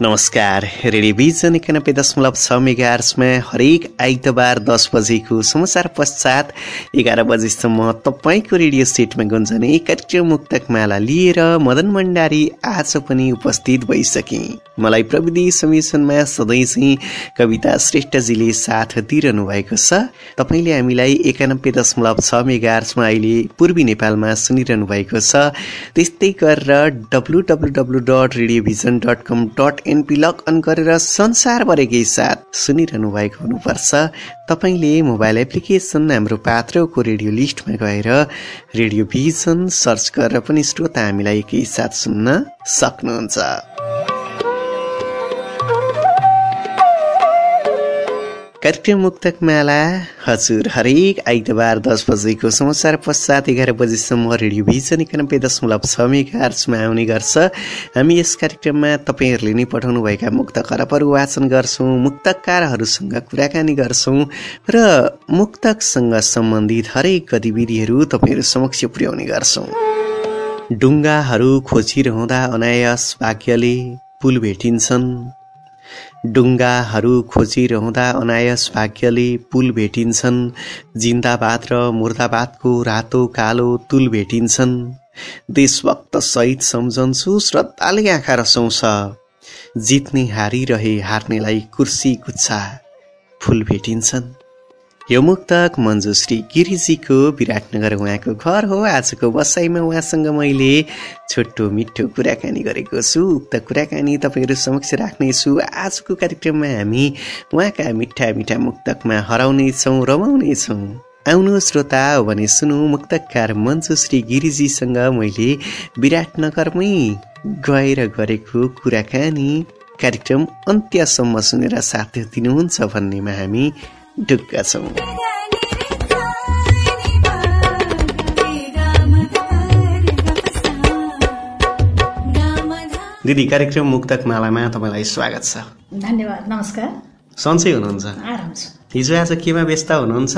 नमस्कार रेडियोभिजन एकानब्बे दशमलव छ मेगार्समा हरेक आइतबार दस बजेको समाचार पश्चात एघार बजेसम्म तपाईँको रेडियो सेटमा गुन्जने कार्यक्रम मुक्तक माला लिएर मदन भण्डारी आज पनि उपस्थित भइसके। मलाई प्रविधि समिशनमा सधैँ चाहिँ कविता श्रेष्ठजीले साथ दिइरहनु भएको छ। तपाईँले हामीलाई एकानब्बे दशमलव छ मेगार्समा अहिले पूर्वी नेपालमा सुनिरहनु भएको छ। त्यस्तै गरेर W W W dot radiovision dot com dot NP log on गरेर संसारभरिकै साथ सुनिरहनु भएको हुनुपर्छ। तपाईँले मोबाइल एप्लिकेसन हाम्रो पात्रको रेडियो लिस्टमा गएर रेडियो भिजन सर्च गरेर पनि श्रोता हामीलाई एकैसाथ सुन्न सक्नुहुन्छ। कार्यक्रम मुक्तक माला। हजुर हरेक आइतबार दस बजेको समाचार पश्चात एघार बजीसम्म रेडियो भिजन एकानब्बे दशमलव छ आउने गर्छ। हामी यस कार्यक्रममा तपाईँहरूले नै पठाउनुभएका मुक्त खरबहरू वाचन गर्छौँ मुक्तकारहरूसँग कुराकानी गर्छौँ र मुक्तकसँग सम्बन्धित हरेक गतिविधिहरू तपाईँहरू समक्ष पुर्याउने गर्छौँ। डुङ्गाहरू खोजिरहँदा अनायास भाग्यले पुल भेटिन्छन्। डुङ्गाहरू खोजिरहँदा अनायस भाग्यले पुल भेटिन्छन्। जिन्दाबाद र मुर्दाबादको रातो कालो तुल भेटिन्छन्। देशभक्त सहित सम्झन्छु श्रद्धाले आँखा रसाउँछ। जित्ने हारिरहे हार्नेलाई कुर्सी गुच्छा फुल भेटिन्छन्। यो मुक्तक मञ्जुश्री गिरिजीको विराटनगर उहाँको घर हो। आजको बसाइमा उहाँसँग मैले छोटो मिठो कुराकानी गरेको छु। उक्त कुराकानी तपाईँहरू समक्ष राख्नेछु। आजको कार्यक्रममा हामी उहाँका मिठा मिठा मुक्तकमा हराउनेछौँ रमाउनेछौँ। आउनु श्रोता हो भने सुनु मुक्तकार मञ्जुश्री गिरिजीसँग मैले विराटनगरमै गएर गरेको कुराकानी। कार्यक्रम अन्त्यसम्म सुनेर साथ दिनुहुन्छ भन्नेमा हामी ढुक्क छौँ। दिदी कार्यक्रम मुक्तक मालामा तपाईँलाई स्वागत छ। धन्यवाद नमस्कार। सन्चै हुनुहुन्छ? आराम छु। हिजो आज केमा व्यस्त हुनुहुन्छ?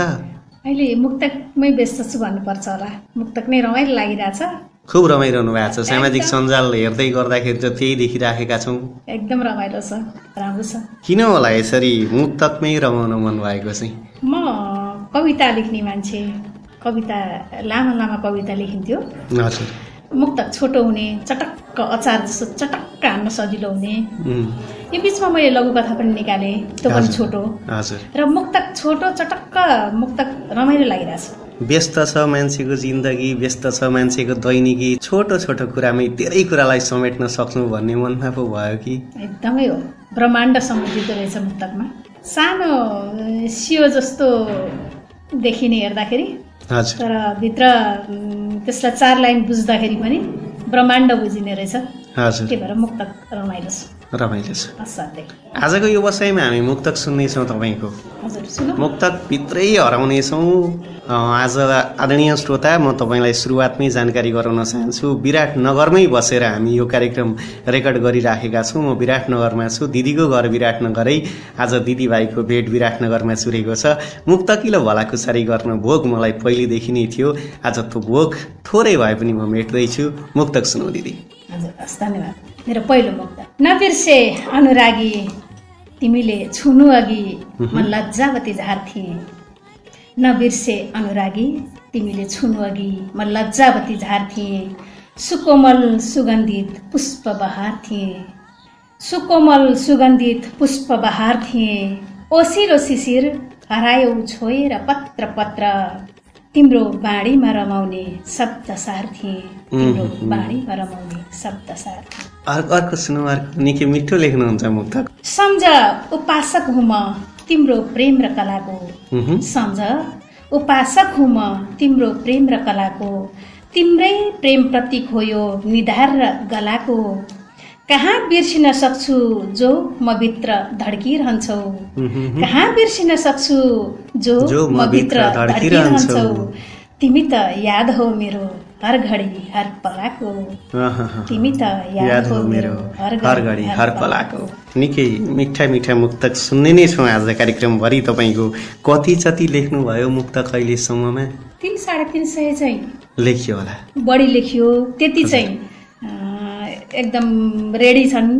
अहिले मुक्तकमै व्यस्त छु भन्नुपर्छ होला। मुक्तक नै रमाइलो लागिरहेछ। खुब रमाइरहनु भएको छ। सामाजिक सञ्जाल हेर्दै गर्दाखेरि त त्यही देखिराखेका छौँ। एकदम रमाइलो छ। राम्रो छ। किन होला यसरी मुक्तकमै रमाउन मन भएको चाहिँ? म कविता लेख्ने मान्छे कविता लामा लामा कविता लेखिन्थ्यो। हजुर। मुक्तक छोटो हुने चटक्क अचार जस्तो चटक्क हान्न सजिलो हुने। यो बिचमा मैले लघुकथा पनि निकालेँ। त्यो पनि। छोटो। हजुर। र मुक्तक छोटो चटक्क मुक्तक रमाइलो लागिरहेछ। व्यस्त छ मान्छेको जिन्दगी व्यस्त छ मान्छेको दैनिकी छोटो छोटो कुरामै धेरै कुरालाई समेट्न सक्नु भन्ने मनमा पो भयो कि? एकदमै हो। ब्रह्माण्ड सम्बन्धित रहेछ मुक्तकमा सानो सियो जस्तो देखिने हेर्दाखेरि हजुर। तर भित्र त्यसलाई चार लाइन बुझ्दाखेरि पनि ब्रह्माण्ड बुझिने रहेछ। त्यही भएर मुक्तक रमाइलो छ। रमाइलो छ। आजको यो बसाइमा हामी मुक्तक सुन्नेछौँ तपाईँको। हजुर सुन। मुक्तक भित्रै हराउनेछौँ। आज आदरणीय श्रोता म तपाईँलाई सुरुवातमै जानकारी गराउन चाहन्छु। विराटनगरमै बसेर हामी यो कार्यक्रम रेकर्ड गरिराखेका छौँ। म विराटनगरमा छु। दिदीको घर विराटनगरै। आज दिदीभाइको भेट विराटनगरमा चुरेको छ। मुक्तकिलो भलाकुसारी गर्न भोग मलाई पहिलेदेखि नै थियो। आज त्यो भोग थोरै भए पनि म मेट्दैछु। मुक्तक सुनौ दिदी। धन्यवाद। मेरो पहिलो मुक्त। नबिर्से अनुरागी। तिमीले छुनु अघि म लज्जावती झार्थेँ। नबिर्से अनुरागी। तिमीले छुनु अघि म लज्जावती झार्थेँ। सुकोमल सुगन्धित पुष्प बहार्थेँ सुकोमल सुगन्धित पुष्प बहार थिए ओसिलो शिशिर हरायौ छोएर पत्र पत्र। तिम्रो बाढीमा रमाउने शब्दसार थिए। तिम्रो बाढीमा रमाउने शब्दसार थिए। अर्को अर्को सुनौ अर्को निकै मिठो लेख्नुहुन्छ मुक्तक। सम्झ उपासक हुँ म तिम्रो प्रेम र कलाको। सम्झ उपासक हुँ म तिम्रो प्रेम र कलाको। तिम्रै प्रेम प्रतीक हो यो निधार र गलाको। कहाँ बिर्सिन सक्छु जो म भित्र धड्किरहन्छौ? कहाँ बिर्सिन सक्छु जो जो म भित्र। धड्किरहन्छौ? तिमी त याद हो मेरो। हर घडी हर पलाको। तिमी त याद हो मेरो हर घडी हर पलाको निकै मिठा मिठा मुक्तक सुन्ने नै छौँ आज कार्यक्रमभरि तपाईँको। कति जति लेख्नुभयो मुक्तक अहिलेसम्ममा तिन साढे तिन सय चाहिँ। लेखियो होला। बढी लेखियो त्यति चाहिँ एकदम रेडी छन्।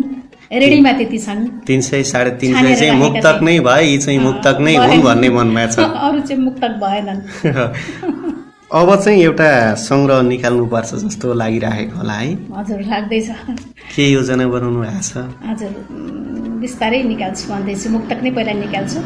रेडीमा त्यति छन्। तिन सय साढे तिन सय चाहिँ मुक्तक। नै भयो यी चाहिँ मुक्तक नै। हुन् भन्ने मनमा छ। अरू चाहिँ मुक्तक भएनन्। अब चाहिँ एउटा सङ्ग्रह निकाल्नुपर्छ जस्तो लागिरहेको होला है। हजुर लाग्दैछ। के योजना बनाउनु भएको छ? हजुर बिस्तारै निकाल्छु भन्दैछु। मुक्तक नै पहिला निकाल्छु।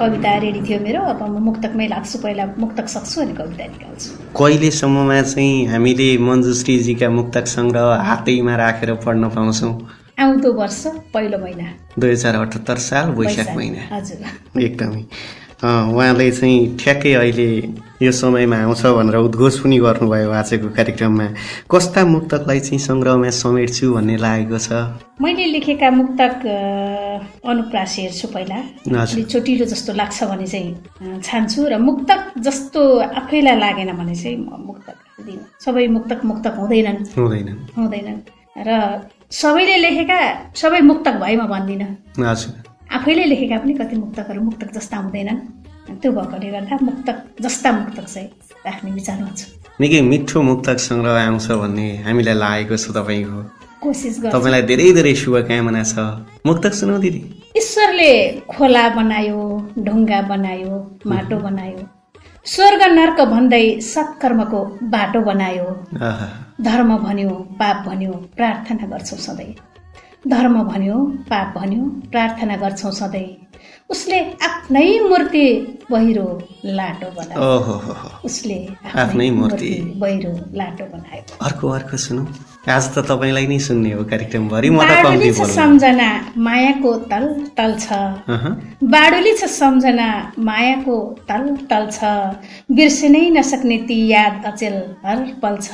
कविता रेडी थियो मेरो अब म मुक्तकमै लाग्छु पहिला मुक्तक सक्छु अनि कविता निकाल्छु। कहिलेसम्ममा चाहिँ हामीले मञ्जुश्रीजीका मुक्तक सङ्ग्रह हातैमा राखेर पढ्न पाउँछौँ? आउँदो वर्ष पहिलो महिना। दुई हजार अठहत्तर साल वैशाख महिना। हजुर। एकदमै। उहाँले चाहिँ ठ्याक्कै अहिले यो समयमा आउँछ भनेर उद्घोष पनि गर्नुभयो आजको कार्यक्रममा। कस्ता मुक्तकलाई चाहिँ सङ्ग्रहमा समेट्छु भन्ने लागेको छ? मैले लेखेका मुक्तक अनुप्रास हेर्छु पहिला। छोटिलो जस्तो लाग्छ भने चाहिँ छान्छु र मुक्तक जस्तो आफैलाई लागेन भने चाहिँ मुक्तक सबै मुक्तक मुक्तक हुँदैनन्। हुँदैन हुँदैनन्। र सबैले लेखेका सबै मुक्तक भए म भन्दिनँ। हजुर। आफैले लेखेका पनि कति मुक्तकहरू मुक्तक जस्ता हुँदैनन्। त्यो भएकोले गर्दा मुक्तक जस्ता मुक्तक चाहिँ राख्ने विचारमा छु। निकै मिठो मुक्तक सङ्ग्रह आउँछ भन्ने हामीलाई लागेको छ तपाईँको। कोसिस गर्छु। तपाईँलाई धेरै धेरै शुभकामना छ। मुक्तक सुनौ दिदी। ईश्वरले खोला बनायो ढुङ्गा बनायो माटो बनायो। स्वर्ग नर्क भन्दै सत्कर्मको बाटो बनायो। धर्म भन्यो पाप भन्यो प्रार्थना गर्छौ सधैँ। धर्म भन्यो पाप भन्यो प्रार्थना गर्छौ सधैँ। उसले आफ्नै मूर्ति बहिरो लाटो बनायो। ओहो हो हो। उसले आफ्नै मूर्ति। बहिरो लाटो बनायो। अर्को अर्को सुनौ। आज त तपाईँलाई नै सुन्ने हो कार्यक्रमभरि म त कम्ती छ सम्झना मायाको तल तल छ। बाडुली छ सम्झना मायाको तल तल छ। बिर्सिनै नसक्ने ती याद अचेल हर पल छ।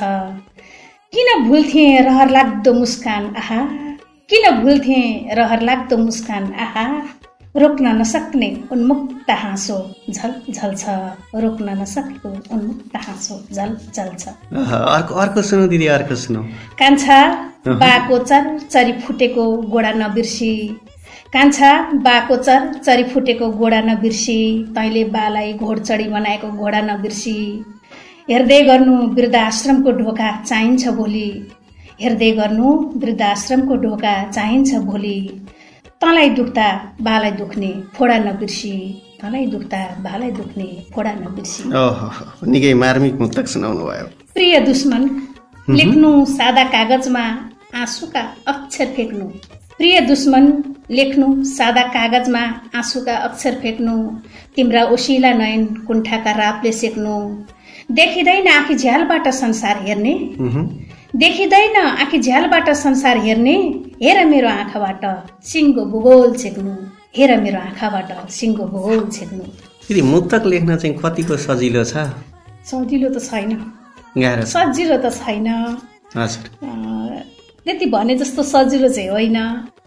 किन भुल्थे रहर लाग्दो मुस्कान? आहा। किन भुल्थे रहर लाग्दो मुस्कान? आहा रोक्न नसक्ने उन्मुक्त हाँसो झल झल छ। रोक्न नसकेको उन्मुक्त हाँसो झल झल छ। अहँ, अर्को अर्को सुनौ दिदी अर्को सुनौ। कान्छा बाको चर चरी फुटेको गोडा नबिर्सी। कान्छा बाको चर चरी फुटेको गोडा नबिर्सी। तैँले बालाई घोडचडी बनाएको घोडा नबिर्सी। हेर्दै गर्नु वृद्धाश्रमको ढोका चाहिन्छ भोलि। हेर्दै गर्नु वृद्धाश्रमको ढोका चाहिन्छ भोलि। तँलाई दुख्दा बालाई दुख्ने फोडा नबिर्सी। तँलाई दुख्दा बालाई दुख्ने फोडा नबिर्सी। निकै मार्मिक मुक्तक सुनाउनु भयो। प्रिय दुश्मन लेख्नु सादा कागजमा आँसुका अक्षर फेक्नु। प्रिय दुश्मन लेख्नु सादा कागजमा आँसुका अक्षर फेक्नु। तिम्रा ओसिला नयन कुण्ठाका रापले सेक्नु। देखिँदैन आँखी झ्यालबाट संसार हेर्ने। देखिँदैन आँखी झ्यालबाट संसार हेर्ने। हेर मेरो आँखाबाट सिङ्गो भूगोल छेक्नु। हेर मेरो आँखाबाट सिङ्गो भूगोल छेक्नु। दिदी मुक्तक लेख्न चाहिँ कतिको सजिलो छ? सजिलो त छैन। सजिलो त छैन। त्यति भने जस्तो सजिलो चाहिँ होइन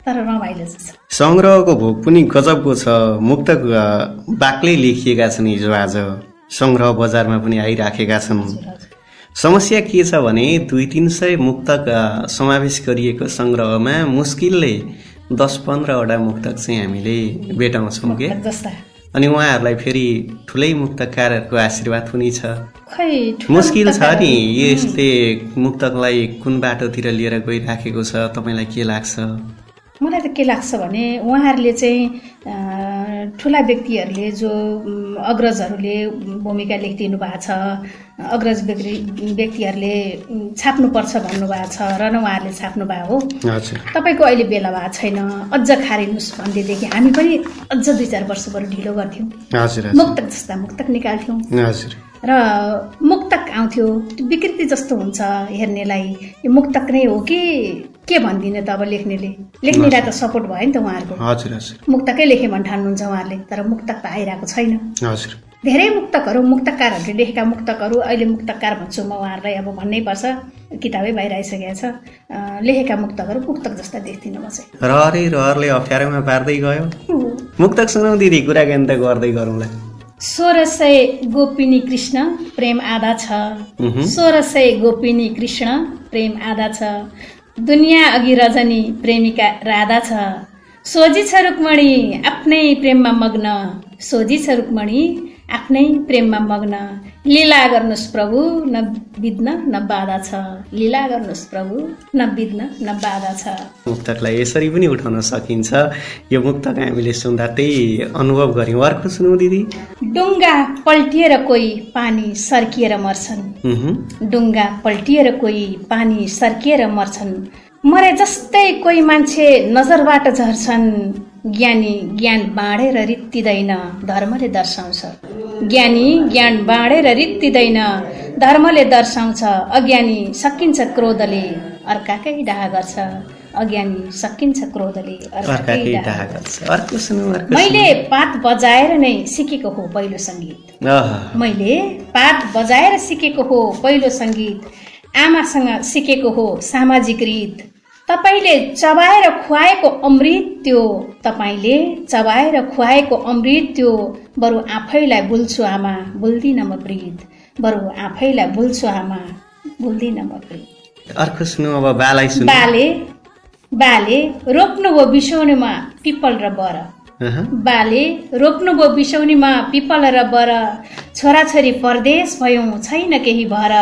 तर रमाइलो सङ्ग्रहको भोग पनि गजबको छ। मुक्तक अ, बाक्लै लेखिएका छन् हिजो आज। सङ्ग्रह बजारमा पनि आइराखेका छन्। समस्या के छ भने दुई तिन सय मुक्तक समावेश गरिएको सङ्ग्रहमा मुस्किलले दस पन्ध्रवटा मुक्तक चाहिँ हामीले भेटाउँछौँ के अनि उहाँहरूलाई फेरि ठुलै मुक्तकारहरूको आशीर्वाद पनि छ मुस्किल छ नि। यसले मुक्तकलाई कुन बाटोतिर लिएर गइराखेको छ तपाईँलाई के लाग्छ? मलाई त के लाग्छ भने उहाँहरूले चाहिँ ठुला व्यक्तिहरूले जो अग्रजहरूले भूमिका लेखिदिनु भएको छ अग्रज व्यक्ति व्यक्तिहरूले छाप्नुपर्छ भन्नुभएको छ र न उहाँहरूले छाप्नु भएको हो तपाईँको अहिले बेला भएको छैन। अझ खारिनुहोस् भनेदेखि हामी पनि अझ दुई चार वर्ष बरु ढिलो गर्थ्यौँ। मुक्तक जस्ता मुक्तक निकाल्थ्यौँ। र मुक्तक आउँथ्यो। त्यो विकृति जस्तो हुन्छ हेर्नेलाई। यो मुक्तक नै हो कि के भनिदिने त अब लेख्नेले? लेख्नेलाई त सपोर्ट भयो नि त उहाँहरूको। हजुर हजुर। मुक्तकै लेखेँ भन्ने ठान्नुहुन्छ उहाँहरूले तर मुक्तक त आइरहेको छैन। हजुर। धेरै मुक्तकहरू मुक्तकारहरूले लेखेका मुक्तकहरू अहिले मुक्तकार भन्छु म उहाँहरूलाई अब भन्नै पर्छ किताबै बाहिर आइसकेको छ। अँ, लेखेका मुक्तकहरू मुक्तक जस्ता देख्दिनँ म चाहिँ। रहरै रहरले अप्ठ्यारोमा पार्दै गयो। मुक्तक सुनाउ दिदी कुराकानी त गर्दै गरौँला। सोह्र सय गोपिनी कृष्ण प्रेम आधा छ। सोह्र सय गोपिनी कृष्ण प्रेम आधा छ। दुनियाँ अघि रजनी प्रेमिका राधा छ। सोझी छ रुक्मणी आफ्नै प्रेममा मग्न। सोझी छ रुक्मणी आफ्नै प्रेममा मग्न। लीला गर्नुहोस् प्रभु न बित्न न बाधा छ। लीला गर्नुहोस् प्रभु न बित्न न बाधा छ। मुक्तकलाई यसरी पनि उठाउन सकिन्छ। यो मुक्तक हामीले सुन्दा त्यही अनुभव गऱ्यौँ। अर्को सुनौ दिदी। डुङ्गा पल्टिएर कोही पानी सर्किएर मर्छन्। डुङ्गा पल्टिएर कोही पानी सर्किएर मर्छन्। मरे जस्तै कोही मान्छे नजरबाट झर्छन्। ज्ञानी ज्ञान बाँडेर रित्तिँदैन धर्मले दर्शाउँछ। ज्ञानी ज्ञान बाँडेर रित्तिँदैन धर्मले दर्शाउँछ। अज्ञानी सकिन्छ क्रोधले अर्काकै डाहा गर्छ। अज्ञानी सकिन्छ क्रोधले अर्काकै डाहा गर्छ। अर्को मैले पात बजाएर नै सिकेको हो पहिलो सङ्गीत। मैले पात बजाएर सिकेको हो पहिलो सङ्गीत। आमासँग सिकेको हो सामाजिक रीत। तपाईँले चबाएर खुवाएको अमृत त्यो तपाईँले चबाएर खुवाएको अमृत त्यो बरु आफैलाई भुल्छु आमा भुल्दिनँ म प्रीत। बरु आफैलाई भुल्छु आमा भुल्दिनँ म प्रीत। अर्को सुनौ अब बालाई सुनौ। बाले बाले रोप्नुभयो बिसौनीमा पिपल र बर। बाले रोप्नुभयो बिसौनीमा पिपल र बर। छोराछोरी परदेश भयौँ छैन केही भर।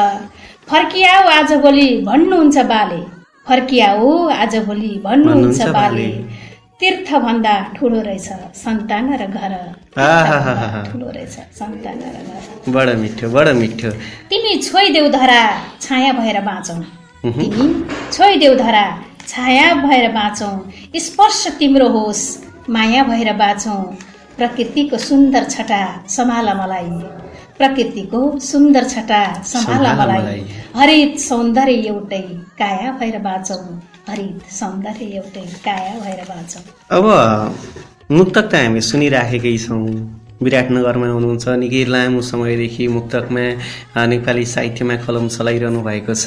फर्कियाऊ आजभोलि भन्नुहुन्छ बाले। फर्कियाऊ आजभोलि भन्नुहुन्छ भन्नुहुन्छ बाले। तीर्थ भन्दा ठुलो रहेछ सन्तान र घर। ठुलो रहेछ सन्तान र घर। बडो मिठो बडो मिठो। तिमी छोइदेऊ धरा छाया भएर बाँचौ। तिमी छोइदेऊ धरा छाया भएर बाँचौ। स्पर्श तिम्रो होस् माया भएर बाँचौ। प्रकृतिको सुन्दर छटा सम्हाल मलाई। प्रकृतिको सुन्दर छटा सम्हाल मलाई। हरित सौन्दर्य एउटै काया भएर बाँचौ। हरित सौन्दर्य एउटै काया भएर बाँचौ। अब मुक्तक त हामी सुनिराखेकै छौँ। विराटनगरमा हुनुहुन्छ निकै लामो समयदेखि मुक्तकमा नेपाली साहित्यमा कलम चलाइरहनु भएको छ।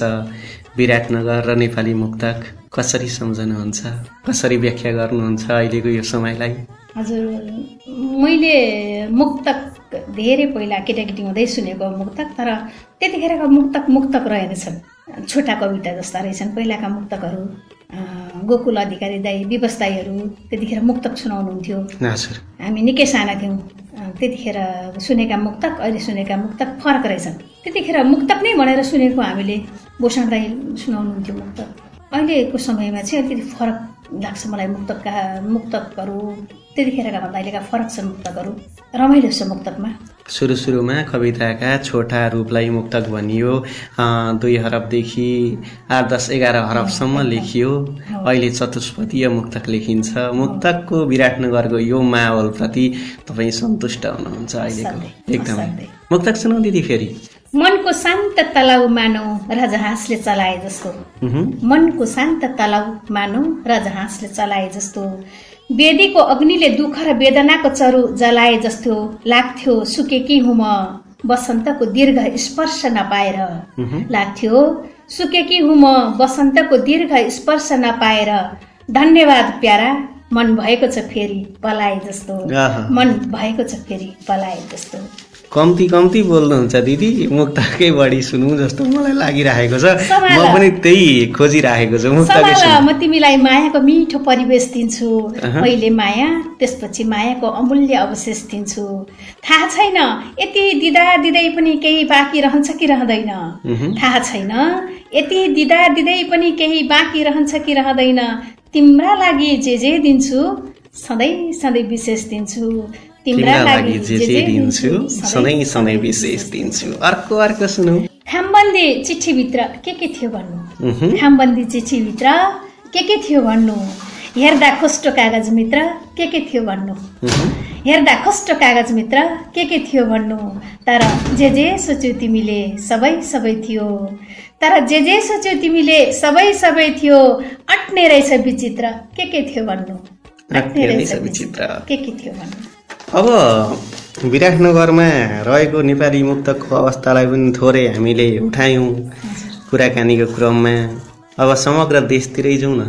विराटनगर र नेपाली मुक्तक कसरी सम्झनुहुन्छ? कसरी व्याख्या गर्नुहुन्छ अहिलेको यो समयलाई? हजुर मैले मुक्तक धेरै पहिला केटाकेटी हुँदै सुनेको मुक्तक तर त्यतिखेरको मुक्तक मुक्तक रहेनछन्। छोटा कविता जस्ता रहेछन्। पहिलाका मुक्तकहरू गोकुल अधिकारी दाई विवश दाईहरू त्यतिखेर मुक्तक सुनाउनुहुन्थ्यो। हामी निकै साना थियौँ। त्यतिखेर सुनेका मुक्तक अहिले सुनेका मुक्तक फरक रहेछन्। त्यतिखेर मुक्तक नै भनेर सुनेको हामीले भूषण दाई सुनाउनुहुन्थ्यो मुक्तक। अहिलेको समयमा चाहिँ अलिकति फरक लाग्छ मलाई मुक्तकका मुक्तकहरू। त्यतिखेरका भन्दा अहिलेका फरक छन् मुक्तकहरू रमाइलो छ मुक्तकमा सुरु सुरुमा कविताका छोटा रूपलाई मुक्तक भनियो। दुई हरफदेखि आठ दस एघार हरफसम्म लेखियो। अहिले चतुष्पदीय मुक्तक लेखिन्छ। मुक्तकको विराटनगरको यो माहौलप्रति तपाईँ सन्तुष्ट हुनुहुन्छ अहिलेको एकदमै। मुक्तक सुनाउ दिदी फेरि। मनको शान्त तलाउ मानौ राजहाँसले चलाए जस्तो। मनको शान्त तलाउ मानौ राजहाँसले चलाए जस्तो। वेदीको अग्निले दुःख र वेदनाको चरु जलाए जस्तो लाग्थ्यो सुकेकी हुँ म वसन्तको दीर्घ स्पर्श नपाएर। लाग्थ्यो सुकेकी हुँ म वसन्तको दीर्घ स्पर्श नपाएर। धन्यवाद प्यारा मन भएको छ फेरि पलाए जस्तो। मन भएको छ फेरि पलाए जस्तो। कम्ती कम्ती बोल्नुहुन्छ दिदी। मुक्तकै बढी सुनौँ जस्तो मलाई लागिरहेको छ। म। पनि त्यही खोजिरहेको छु मुक्तकै म तिमीलाई मायाको मिठो परिवेश दिन्छु। पहिले माया त्यसपछि मायाको अमूल्य अवशेष दिन्छु। थाहा छैन यति दिँदा दिँदै पनि केही बाँकी रहन्छ कि रहँदैन। थाहा छैन यति दिँदा दिँदै पनि केही बाँकी रहन्छ कि रहँदैन? तिम्रा लागि जे जे दिन्छु सधैँ सधैँ विशेष दिन्छु। तिम्रा लागि जे जे दिन्छु सधैँ सधैँ विशेष दिन्छु। अर्को अर्को सुनौ। खामबन्दी चिठीभित्र के के थियो भन्नु? खामबन्दी चिठीभित्र के के थियो भन्नु? हेर्दा खोस्टो कागजमित्र के के थियो भन्नु? हेर्दा कस्तो कागजमित्र के के थियो भन्नु? तर जे जे सोच्यौ तिमीले सबै सबै थियो। तर जे जे सोच्यौ तिमीले सबै सबै थियो। अट्ने रहेछ विचित्र के के थियो भन्नु? अट्ने रहेछ विचित्र। के के थियो भन्नु? अब विराटनगरमा रहेको नेपाली मुक्तकको अवस्थालाई पनि थोरै हामीले उठायौँ कुराकानीको क्रममा। अब समग्र देशतिरै जाउँ न।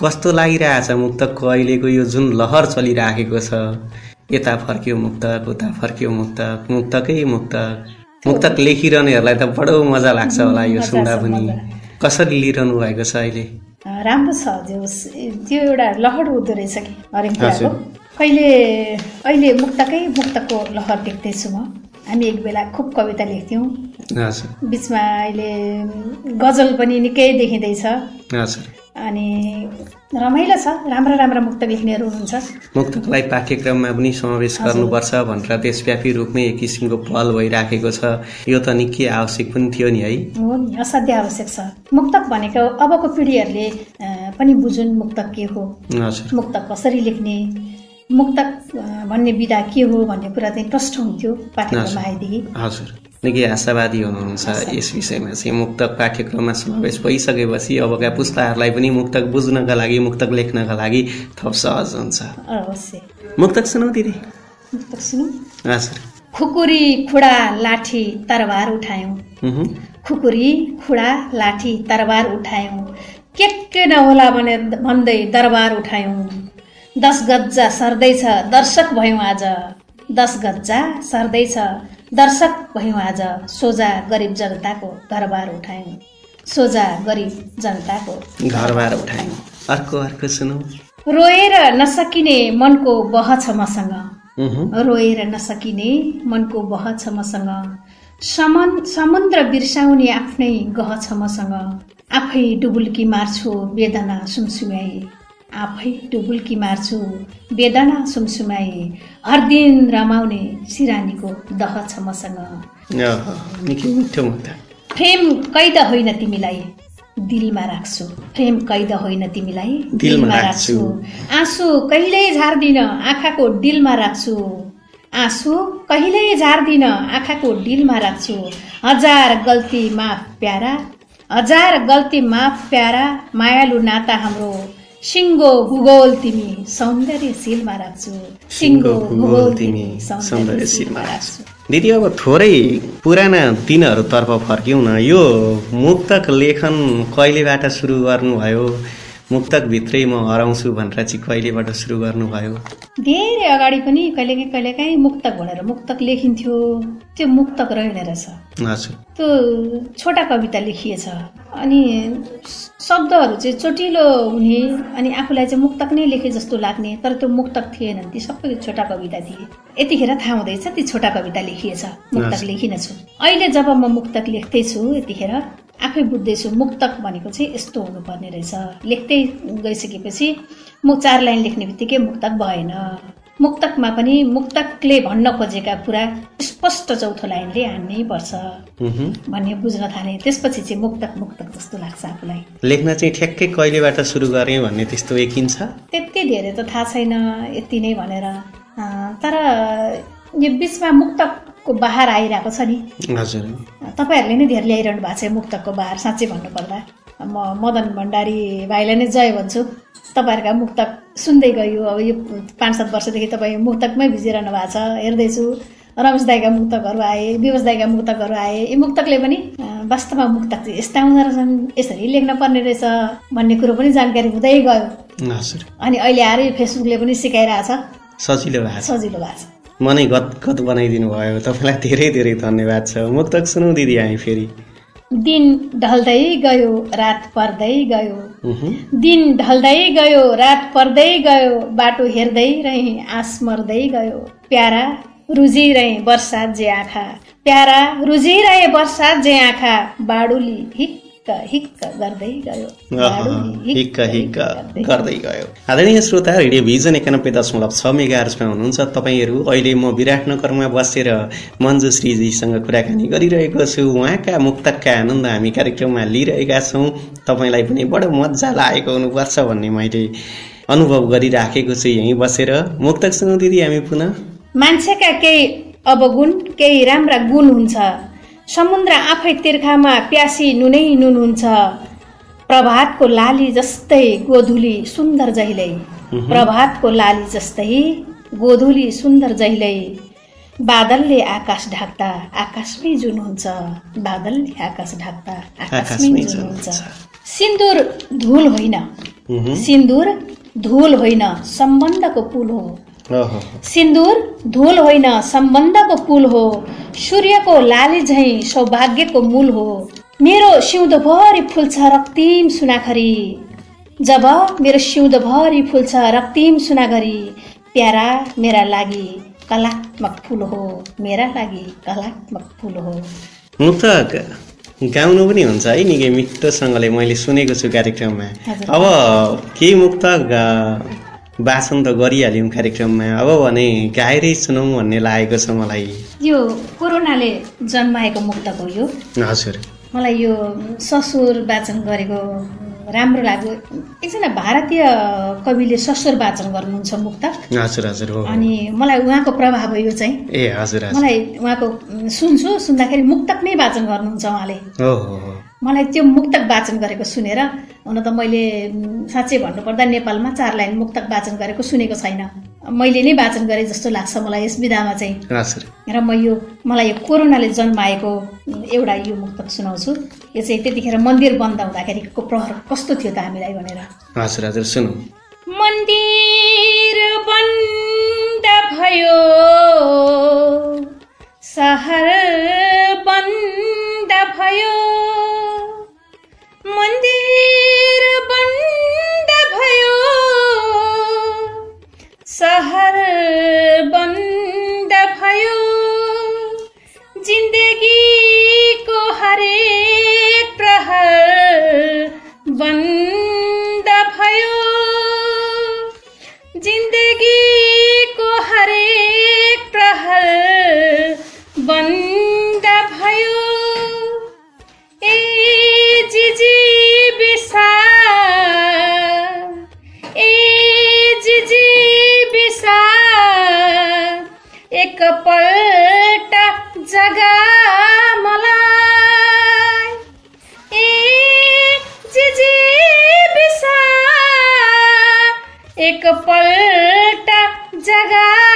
कस्तो लागिरहेछ मुक्तकको अहिलेको यो जुन लहर चलिराखेको छ? यता फर्क्यो मुक्तक उता फर्क्यो मुक्तक मुक्तकै मुक्तक। मुक्तक लेखिरहनेहरूलाई त बडो मजा लाग्छ होला यो सुन्दा पनि। कसरी लिइरहनु भएको छ अहिले? राम्रो छ त्यो एउटा लहर हुँदो रहेछ कि? हरेक कहिले अहिले मुक्तकै मुक्तको लहर देख्दैछु म। हामी एक बेला खुब कविता लेख्थ्यौँ। बिचमा अहिले गजल पनि निकै देखिँदैछ। अनि रमाइलो छ। राम्रा राम्रा मुक्त लेख्नेहरू हुनुहुन्छ। मुक्तकलाई पाठ्यक्रममा पनि समावेश गर्नुपर्छ भनेर देशव्यापी रूपमै एक किसिमको पहल भइराखेको छ। यो त निकै आवश्यक पनि थियो नि है। हो नि असाध्य आवश्यक छ। मुक्तक भनेको अबको पिँढीहरूले पनि बुझुन् मुक्तक के हो। मुक्तक कसरी लेख्ने? मुक्तक भन्ने विधा के हो भन्ने कुरा चाहिँ प्रष्ट हुन्थ्यो पाठ्यक्रममा। आएदेखि। हजुर। निकै आशावादी हुनुहुन्छ यस विषयमा चाहिँ। मुक्तक पाठ्यक्रममा समावेश भइसकेपछि अबका पुस्ताहरूलाई पनि मुक्तक बुझ्नका लागि मुक्तक लेख्नका लागि थप सहज हुन्छ। अवश्य। मुक्तक सुनौ दिदी। मुक्तक सुनौँ। हजुर। खुकुरी खुडा लाठी तरबार उठायौँ। खुकुरी खुडा लाठी तरबार उठायौँ। के के नहोला भनेर भन्दै दरबार उठायौँ। दस गज्जा सर्दैछ दर्शक भयौँ आज। दस गज्जा सर्दैछ दर्शक भयौँ आज। सोझा गरिब जनताको घरबार उठायौँ। सोझा गरिब जनताको घरबार उठायौँ। अर्को अर्को सुनौ। रोएर नसकिने मनको बह छ मसँग रोएर नसकिने मनको बह छ मसँग। समन समुद्र बिर्साउने आफ्नै गह छ मसँग। आफै डुबुल्की मार्छु वेदना सुमसुमाई आफै डुबुल्की मार्छु? वेदना सुमसुमाई हर दिन रमाउने सिरानीको दह छ मसँग। प्रेम कैद होइन तिमीलाई दिलमा राख्छु। प्रेम कैद होइन तिमीलाई दिलमा राख्छु। आँसु कहिल्यै झार्दिन आँखाको डिलमा राख्छु। आँसु कहिल्यै झार्दिन आँखाको डिलमा राख्छु। हजार गल्ती माफ प्यारा हजार गल्ती माफ प्यारा मायालु नाता हाम्रो। सिङ्गो भूगोल तिमी सौन्दर्यशीलमा राख्छु सिङ्गो भूगोल तिमी सौन्दर्यशीलमा राख्छु दिदी अब थोरै पुराना दिनहरूतर्फ फर्क्यौँ न यो मुक्तक लेखन कहिलेबाट सुरु गर्नुभयो? मुक्तकभित्रै म हराउँछु भनेर चाहिँ कहिलेबाट सुरु गर्नुभयो। धेरै अगाडि पनि कहिलेकाहीँ कहिलेकाहीँ मुक्तक भनेर मुक्तक लेखिन्थ्यो। त्यो मुक्तक रहेन रहेछ। हजुर। त्यो छोटा कविता लेखिएछ। अनि शब्दहरू चाहिँ चोटिलो हुने अनि आफूलाई चाहिँ मुक्तक नै लेखे जस्तो लाग्ने तर त्यो मुक्तक थिएनन् ती सबै छोटा कविता थिए। यतिखेर थाहा हुँदैछ ती छोटा कविता लेखिएछ मुक्तक। लेखिनछु अहिले जब म मुक्तक लेख्दैछु यतिखेर आफै बुझ्दैछु मुक्तक भनेको चाहिँ यस्तो हुनुपर्ने रहेछ। लेख्दै गइसकेपछि म चार लाइन लेख्ने बित्तिकै मुक्तक भएन। मुक्तकमा पनि मुक्तकले भन्न खोजेका कुरा स्पष्ट चौथो लाइनले हान्नै पर्छ। भन्ने बुझ्न थालेँ। त्यसपछि चाहिँ मुक्तक मुक्तक जस्तो लाग्छ आफूलाई। लेख्न चाहिँ ठ्याक्कै कहिलेबाट सुरु गरेँ भन्ने त्यस्तो यकिन छ? त्यति धेरै त थाहा छैन यति नै भनेर। तर यो बिचमा मुक्तकको बहार आइरहेको छ नि। हजुर। तपाईँहरूले नै धेरै ल्याइरहनु भएको छ मुक्तकको बहार साँच्चै भन्नुपर्दा। म मदन भण्डारी भाइलाई नै जय भन्छु। तपाईँहरूका मुक्तक सुन्दै गयो अब यो पाँच सात वर्षदेखि तपाईँ मुक्तकमै भिजिरहनु भएको छ। हेर्दैछु रमेश दाईका मुक्तकहरू आए विवश दाईका मुक्तकहरू आए। यी मुक्तकले पनि वास्तवमा मुक्तक चाहिँ यस्ता हुँदो रहेछन् यसरी लेख्न पर्ने रहेछ भन्ने कुरो पनि जानकारी हुँदै गयो। हजुर। अनि अहिले आएर यो फेसबुकले पनि सिकाइरहेछ। सजिलो भएको छ। सजिलो भएको छ। मनै गदगद बनाइदिनु भयो। तपाईँलाई धेरै धेरै धन्यवाद छ। मुक्तक सुनौ दिदी हामी फेरि। दिन ढल्दै गयो रात पर्दै गयो। दिन ढल्दै गयो रात पर्दै गयो बाटो हेर्दै रहे आँस मर्दै गयो। प्यारा रुजिरहे बर्सात जे आँखा। प्यारा रुजिरहे बर्सात जे आँखा। बाडुली धिक्क हिक्क गर्दै गयो आदरणीय श्रोता रेडियो भिजन एकानब्बे दशमलव छ मेगा आर्समा हुनुहुन्छ तपाईँहरू अहिले म विराटनगरमा बसेर मन्जु श्रीजीसँग कुराकानी गरिरहेको छु उहाँका मुक्तकका आनन्द हामी कार्यक्रममा लिइरहेका छौँ तपाईँलाई पनि बडो मजा लागेको हुनुपर्छ भन्ने मैले अनुभव गरिराखेको छु यहीँ बसेर मुक्तक सुनौ दिदी हामी पुनः मान्छेका केही अवगुण केही राम्रा गुण हुन्छ समुद्र आफै तिर्खामा प्यासी नुनै नुन हुन्छ प्रभातको लाली जस्तै गोधुली सुन्दर जहिल्यै प्रभातको लाली जस्तै गोधुली सुन्दर जहिल्यै बादलले आकाश ढाक्दा आकाशमै जुन हुन्छ बादलले आकाश ढाक्दा आकाशमै जुन हुन्छ। सिन्दुर धुल होइन। सिन्दुर धुल होइन। सम्बन्धको पुल हो। सिन्दुर धुल होइन सम्बन्धको पुल हो। सूर्यको लाली झैँ सौभाग्यको मूल हो। मेरो सिउँदोभरि फुल्छ रक्तिम सुनाखरी। जब मेरो सिउँदोभरि फुल्छ रक्तिम सुनाखरी प्यारा मेरा लागि कलात्मक फुल हो। मेरा लागि कलात्मक फुल हो। मुक्तक गाउनु पनि हुन्छ है निकै मिठोसँगले मैले सुनेको छु कार्यक्रममा। अब केही मुक्तक वाचन त गरिहाल्यौँ कार्यक्रममा। अब भने गाएरै सुनौँ भन्ने लागेको छ मलाई। यो कोरोनाले जन्माएको मुक्तक हो यो हजुर। मलाई यो ससुर वाचन गरेको राम्रो लाग्यो। एकजना भारतीय कविले ससुर वाचन गर्नुहुन्छ मुक्तक हजुर हजुर हो अनि मलाई उहाँको प्रभाव यो चाहिँ ए हजुर मलाई उहाँको सुन्छु सुन्दाखेरि मुक्तक नै वाचन गर्नुहुन्छ उहाँले। हो हो हो। मलाई त्यो मुक्तक वाचन गरेको सुनेर हुन त मैले साँच्चै भन्नुपर्दा नेपालमा चार लाइन मुक्तक वाचन गरेको सुनेको छैन। मैले नै वाचन गरेँ जस्तो लाग्छ मलाई यस विधामा चाहिँ। हजुर र म यो मलाई यो कोरोनाले जन्माएको एउटा यो मुक्तक सुनाउँछु। यो चाहिँ त्यतिखेर मन्दिर बन्द हुँदाखेरिको प्रहर कस्तो थियो त हामीलाई भनेर। हजुर हजुर सुनौ। मन्दिर बन्द भयो। सहर बन्द भयो। मन्दिर बन्द भयो। सहर बन्द भयो। जिन्दगीको हरेक प्रहर बन्द भयो। जिन्दगीको हरेक प्रहर बन्द भयो। ए जिजी बिसा ए जिजी बिसा एकपल्ट जगा मलाई। ए जिजी बिसा एकपल्ट जगा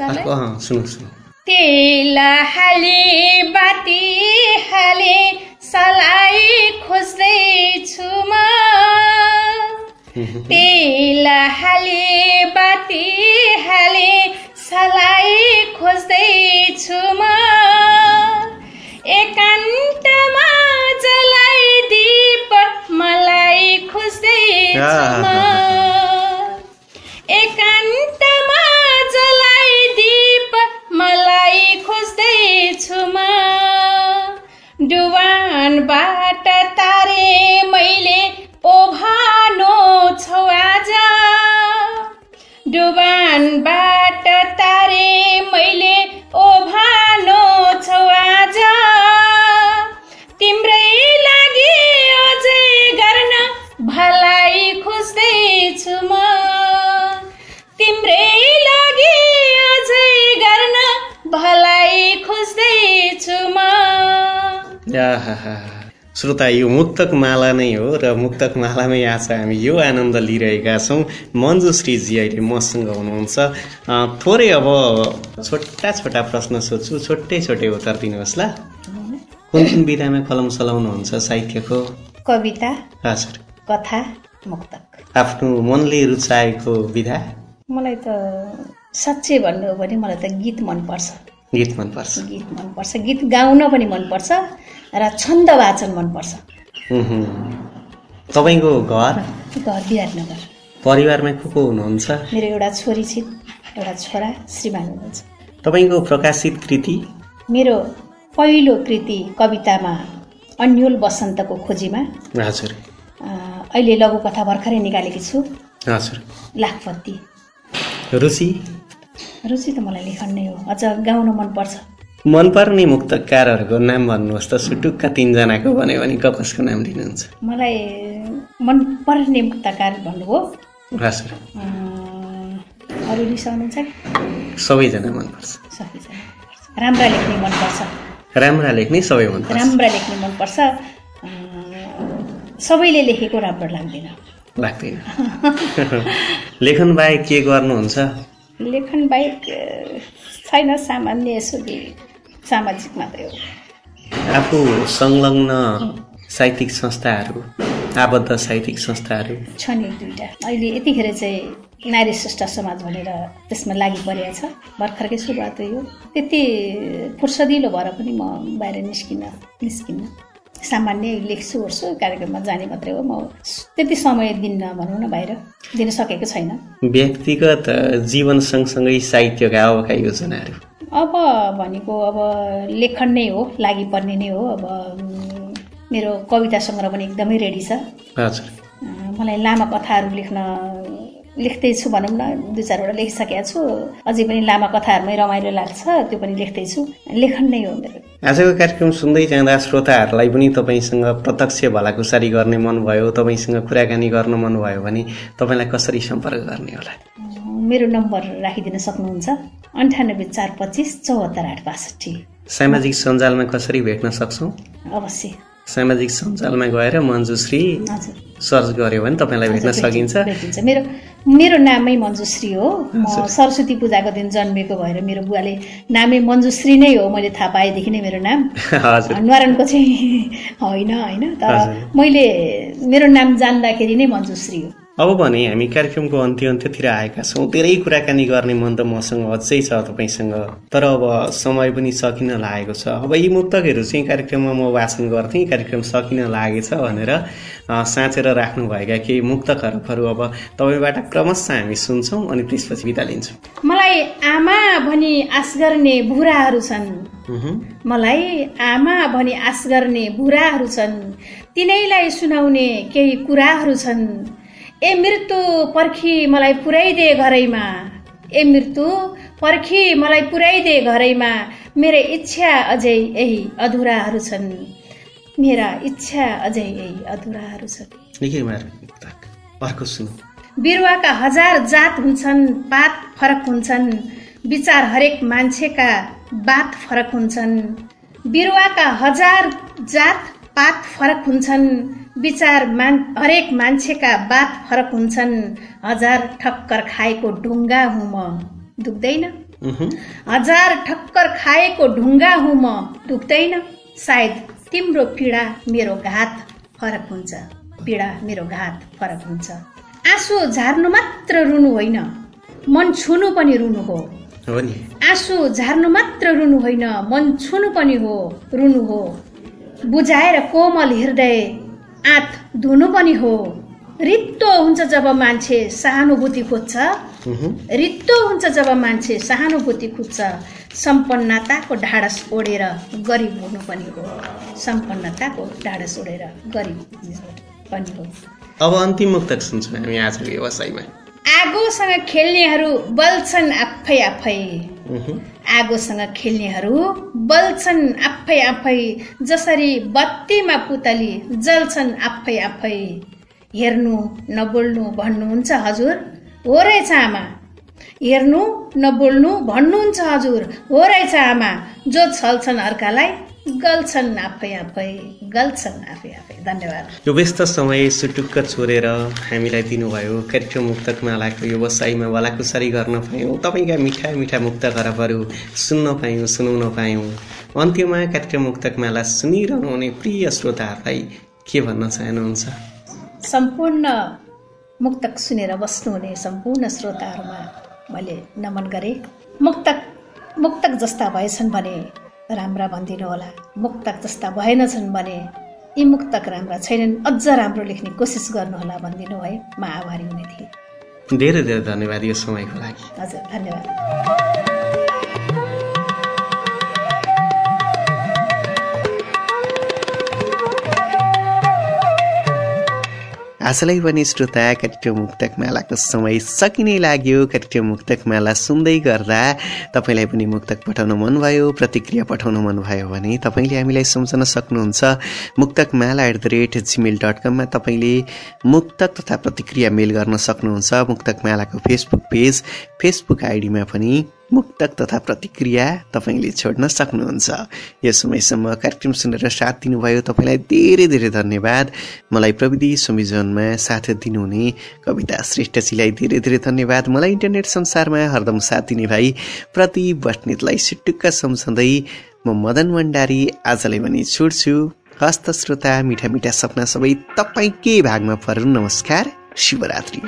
अर्को सुनाउँछ होला है? अर्को अँ, सुनौ सुनौ तेल हाले बाती श्रोता यो मुक्तक माला नै हो र मुक्तक मालामै आज हामी यो आनन्द लिइरहेका छौँ। मन्जु श्रीजी अहिले मसँग हुनुहुन्छ। थोरै अब छोटा छोटा प्रश्न सोध्छु। छोटै छोटै उत्तर दिनुहोस् ल। कुन कुन विधामा कलम चलाउनुहुन्छ साहित्यको? कविता हजुर कथा मुक्तक। आफ्नो मनले रुचाएको विधा? मलाई त साँच्चै भन्नु हो भने मलाई त गीत मनपर्छ। गीत मनपर्छ। गीत मनपर्छ। गीत गाउन पनि मनपर्छ र छन्द वाचन मनपर्छ। तपाईँको घर? घर विराटनगर परिवारमा को को हुनुहुन्छ? मेरो एउटा छोरी छिन् एउटा छोरा श्रीमान हुनुहुन्छ। तपाईँको प्रकाशित कृति? मेरो पहिलो कृति कवितामा अन्यल बसन्तको खोजीमा। हजुर। अहिले लघुकथा भर्खरै निकालेकी छु। हजुर। लाखपति। रुचि रुचि त मलाई लेखन नै हो। अझ गाउन मनपर्छ। मनपर्ने मुक्तकारहरूको नाम भन्नुहोस् त सुटुक्का तिनजनाको भन्यो भने कसको नाम लिनुहुन्छ। मलाई मनपर्ने मुक्तकार भन्नुभयो अ, अरू रिसाउनुहुन्छ? सबैजना मनपर्छ। सबैजना। राम्रा लेख्ने मनपर्छ? राम्रा लेख्ने सबै मनपर्छ। राम्रा लेख्ने मनपर्छ। सबैले लेखेको राम्रो लाग्दैन। लाग्दैन। लेखन बाहेक के गर्नुहुन्छ? लेखन बाहेक छैन सामान्य यसो सामाजिक मात्रै हो आफू संलग्न साहित्यिक संस्थाहरू आबद्ध साहित्यिक संस्थाहरू? छन् एक दुईवटा। अहिले यतिखेर चाहिँ नारी श्रेष्ठ समाज भनेर त्यसमा लागि परेको छ। भर्खरकै सुरुवात हो त्यति फुर्सदिलो भएर पनि म बाहिर निस्किन निस्किन्न सामान्य लेख्छु ओर्छु कार्यक्रममा जाने मात्रै हो म त्यति समय दिन्न भनौँ न बाहिर दिन सकेको छैन। व्यक्तिगत जीवन सँगसँगै साहित्यका अबका योजनाहरू? अब भनेको अब लेखन नै हो लागि पर्ने नै हो अब मेरो कविता सङ्ग्रह पनि एकदमै रेडी छ। हजुर। मलाई लामा कथाहरू लेख्न लेख्दैछु भनौँ न दुई चारवटा लेखिसकेको छु। अझै पनि लामा कथाहरूमै रमाइलो लाग्छ त्यो पनि लेख्दैछु। लेखन नै हो मेरो। आजको कार्यक्रम सुन्दै जाँदा श्रोताहरूलाई पनि तपाईँसँग प्रत्यक्ष भलाकुसारी गर्ने मन भयो तपाईँसँग कुराकानी गर्न मन भयो भने तपाईँलाई कसरी सम्पर्क गर्ने होला? मेरो नम्बर राखिदिन सक्नुहुन्छ अन्ठानब्बे चार पच्चिस चौहत्तर आठ बासठी। सामाजिक सञ्जालमा कसरी भेट्न सक्छौँ? अवश्य। सामाजिक सञ्जालमा गएर मञ्जुश्री हजुर। सर्च गऱ्यो भने तपाईँलाई भेट्न सकिन्छ। मेरो मेरो नामै मञ्जुश्री हो। म सरस्वती पूजाको दिन जन्मेको भएर मेरो बुवाले नामै मञ्जुश्री नै हो मैले थाहा पाएदेखि नै मेरो नाम। न्वारानको चाहिँ होइन होइन। तर। मैले मेरो नाम जान्दाखेरि नै मञ्जुश्री हो। अब भने हामी कार्यक्रमको अन्त्य अन्त्यतिर आएका छौँ। धेरै कुराकानी गर्ने मन त मसँग अझै छ तपाईँसँग। तर अब समय पनि सकिन लागेको छ। अब यी मुक्तकहरू चाहिँ कार्यक्रममा म वाचन गर्थेँ। कार्यक्रम सकिन लागेछ भनेर साँचेर राख्नुभएका केही मुक्त खरबहरू अब तपाईँबाट क्रमशः हामी सुन्छौँ अनि त्यसपछि बिदा लिन्छौँ। मलाई आमा भनी आश गर्ने बुढाहरू छन्। मलाई आमा भनी आश गर्ने बुढाहरू छन्। तिनैलाई सुनाउने केही कुराहरू छन्। ए मृत्यु पर्खी मलाई पुर्याइदे घरैमा। ए मृत्यु पर्खी मलाई पुर्याइदे घरैमा। मेरो इच्छा अझै यही अधुराहरू छन् मेरा इच्छा अझै यही अधुराहरू छन्। बिरुवाका हजार जात हुन्छन् पात फरक हुन्छन्। विचार हरेक मान्छेका बात फरक हुन्छन्। बिरुवाका हजार जात पात फरक हुन्छन्। विचार मान हरेक मान्छेका बात फरक हुन्छन्। हजार ठक्कर खाएको ढुङ्गा हुँ म। दुख्दैन। हजार ठक्कर खाएको ढुङ्गा हुँ म। दुख्दैन? सायद तिम्रो पीडा मेरो घात फरक हुन्छ। पीडा मेरो घात फरक हुन्छ। आँसु झार्नु मात्र रुनु होइन। मन छुनु पनि रुनु हो। आँसु झार्नु मात्र रुनु होइन। मन छुनु पनि हो। रुनु हो। बुझाएर कोमल हृदय आँत धुनु पनि हो। रित्तो हुन्छ जब मान्छे सहानुभूति खोज्छ। रित्तो हुन्छ जब मान्छे सहानुभूति खोज्छ। सम्पन्नताको ढाडस ओढेर गरिब हुनु पनि हो। सम्पन्नताको ढाडस ओढेर गरिब पनि हो। अब अन्तिम मुक्तक सुन्छौँ हामी आजको व्यवसायमा। आगोसँग खेल्नेहरू बल्छन् आफै आफै। आगोसँग खेल्नेहरू बल्छन् आफै आफै जसरी बत्तीमा पुतली जल्छन् आफै आफै। हेर्नु नबोल्नु भन्नुहुन्छ हजुर हो रहेछ आमा। हेर्नु नबोल्नु भन्नुहुन्छ हजुर हो रहेछ आमा। जो छल्छन् अर्कालाई गल्छन् आफै आफै गल्छन् आफै आफै। धन्यवाद। यो व्यस्त समय सुटुक्क छोडेर हामीलाई दिनुभयो। कार्यक्रम मुक्तक मालाको यो भलाकुसारी गर्न पायौँ। तपाईँका मिठा मिठा मुक्त खराबहरू सुन्न पायौँ सुनाउन पायौँ। अन्त्यमा कार्यक्रम मुक्तक माला सुनिरहनु हुने प्रिय श्रोताहरूलाई के भन्न चाहनुहुन्छ? सम्पूर्ण मुक्तक सुनेर बस्नुहुने सम्पूर्ण श्रोताहरूमा मैले नमन गरेँ। मुक्तक मुक्तक जस्ता भएछन् भने राम्रा भनिदिनु होला। मुक्तक जस्ता भएनछन् भने यी मुक्तक राम्रा छैनन् अझ राम्रो लेख्ने कोसिस गर्नुहोला भनिदिनु भए म आभारी हुने थिएँ धेरै धेरै धन्यवाद यो समयको लागि। हजुर धन्यवाद। आजलाई पनि श्रोता कार्यक्रम मुक्तक मालाको समय सकिने लाग्यो। कार्यक्रम मुक्तक माला सुन्दै गर्दा तपाईँलाई पनि मुक्तक पठाउन मनभयो प्रतिक्रिया पठाउन मनभयो भने तपाईँले हामीलाई सम्झन सक्नुहुन्छ। Muktak Mala at the rate Gmail dot कममा तपाईँले मुक्तक तथा प्रतिक्रिया मेल गर्न सक्नुहुन्छ। मुक्तक मालाको फेसबुक पेज फेसबुक आइडीमा पनि मुक्तक तथा प्रतिक्रिया तपाईँले छोड्न सक्नुहुन्छ। यो समयसम्म कार्यक्रम सुनेर साथ दिनुभयो। तपाईँलाई धेरै धेरै धन्यवाद। मलाई प्रविधि संयोजनमा साथ दिनुहुने कविता श्रेष्ठजीलाई धेरै धेरै धन्यवाद। मलाई इन्टरनेट संसारमा हरदम साथ दिने भाइ प्रति बस्नेतलाई सिटुक्क सम्झँदै म मदन भण्डारी आजलाई पनि छोड्छु। हस्त श्रोता मिठा मिठा सपना सबै तपाईँकै भागमा परुन् नमस्कार। शिवरात्रि